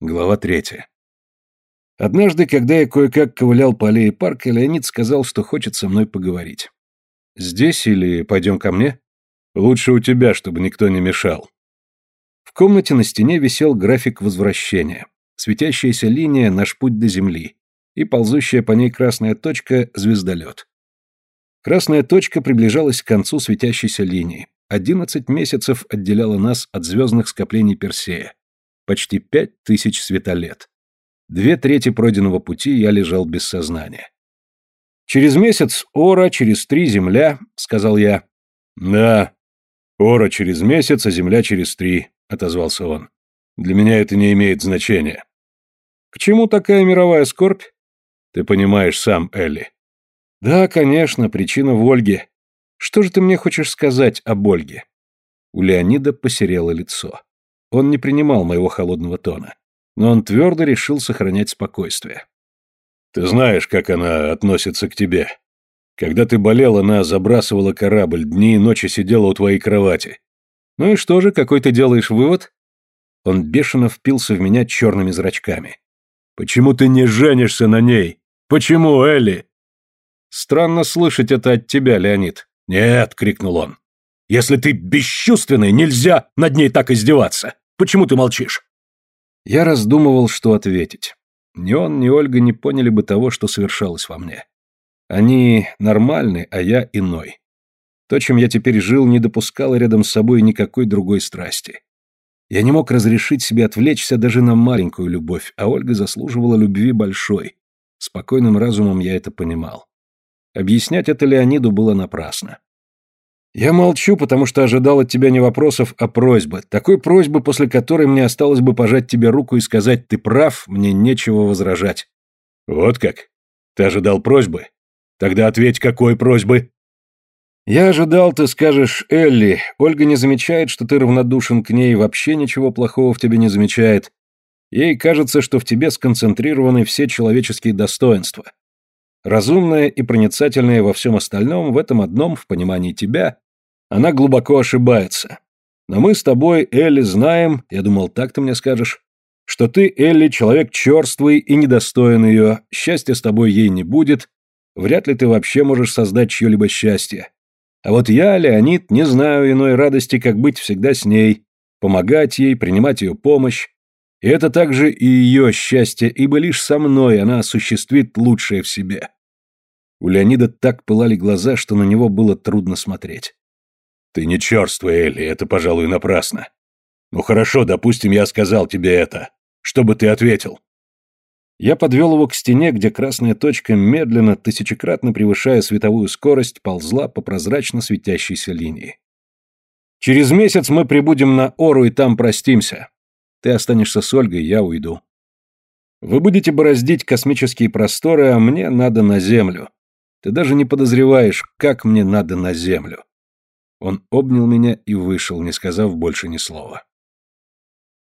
Глава третья. Однажды, когда я кое-как ковылял по аллее парка, Леонид сказал, что хочет со мной поговорить. «Здесь или пойдем ко мне?» «Лучше у тебя, чтобы никто не мешал». В комнате на стене висел график возвращения. Светящаяся линия — наш путь до Земли. И ползущая по ней красная точка — звездолет. Красная точка приближалась к концу светящейся линии. Одиннадцать месяцев отделяло нас от звездных скоплений Персея почти пять тысяч светолет. Две трети пройденного пути я лежал без сознания. «Через месяц Ора, через три Земля», — сказал я. «Да, Ора через месяц, а Земля через три», — отозвался он. «Для меня это не имеет значения». «К чему такая мировая скорбь?» «Ты понимаешь сам, Элли». «Да, конечно, причина в Ольге. Что же ты мне хочешь сказать об Ольге?» У Леонида посерело лицо. Он не принимал моего холодного тона, но он твердо решил сохранять спокойствие. «Ты знаешь, как она относится к тебе. Когда ты болел, она забрасывала корабль, дни и ночи сидела у твоей кровати. Ну и что же, какой ты делаешь вывод?» Он бешено впился в меня черными зрачками. «Почему ты не женишься на ней? Почему, Элли?» «Странно слышать это от тебя, Леонид». «Нет!» — крикнул он. Если ты бесчувственный, нельзя над ней так издеваться. Почему ты молчишь?» Я раздумывал, что ответить. Ни он, ни Ольга не поняли бы того, что совершалось во мне. Они нормальны, а я иной. То, чем я теперь жил, не допускало рядом с собой никакой другой страсти. Я не мог разрешить себе отвлечься даже на маленькую любовь, а Ольга заслуживала любви большой. Спокойным разумом я это понимал. Объяснять это Леониду было напрасно. Я молчу, потому что ожидал от тебя не вопросов, а просьбы. Такой просьбы, после которой мне осталось бы пожать тебе руку и сказать «ты прав, мне нечего возражать». Вот как? Ты ожидал просьбы? Тогда ответь, какой просьбы? Я ожидал, ты скажешь, Элли, Ольга не замечает, что ты равнодушен к ней, вообще ничего плохого в тебе не замечает. Ей кажется, что в тебе сконцентрированы все человеческие достоинства. Разумная и проницательная во всем остальном, в этом одном, в понимании тебя, она глубоко ошибается. Но мы с тобой, Элли, знаем, я думал, так ты мне скажешь, что ты, Элли, человек черствый и недостоин ее, счастья с тобой ей не будет, вряд ли ты вообще можешь создать чье-либо счастье. А вот я, Леонид, не знаю иной радости, как быть всегда с ней, помогать ей, принимать ее помощь. И это также и ее счастье, ибо лишь со мной она осуществит лучшее в себе. У Леонида так пылали глаза, что на него было трудно смотреть. Ты не черствый, Элли, это, пожалуй, напрасно. Ну хорошо, допустим, я сказал тебе это. Что бы ты ответил? Я подвел его к стене, где красная точка, медленно, тысячекратно превышая световую скорость, ползла по прозрачно светящейся линии. «Через месяц мы прибудем на Ору и там простимся. Ты останешься с Ольгой, я уйду. Вы будете бороздить космические просторы, а мне надо на Землю. Ты даже не подозреваешь, как мне надо на Землю. Он обнял меня и вышел, не сказав больше ни слова.